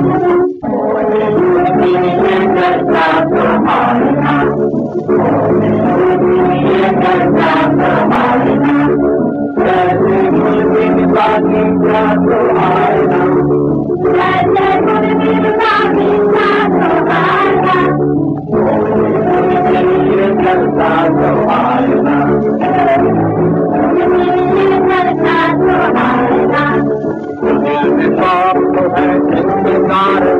Thank you.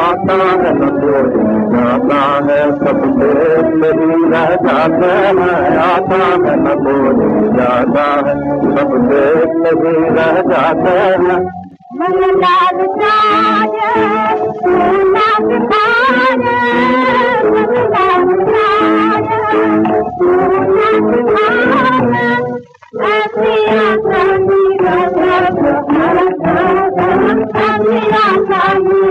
आता न बोल जाता है सब देश नहीं रह जाता है آءهندي راهه راهه راهه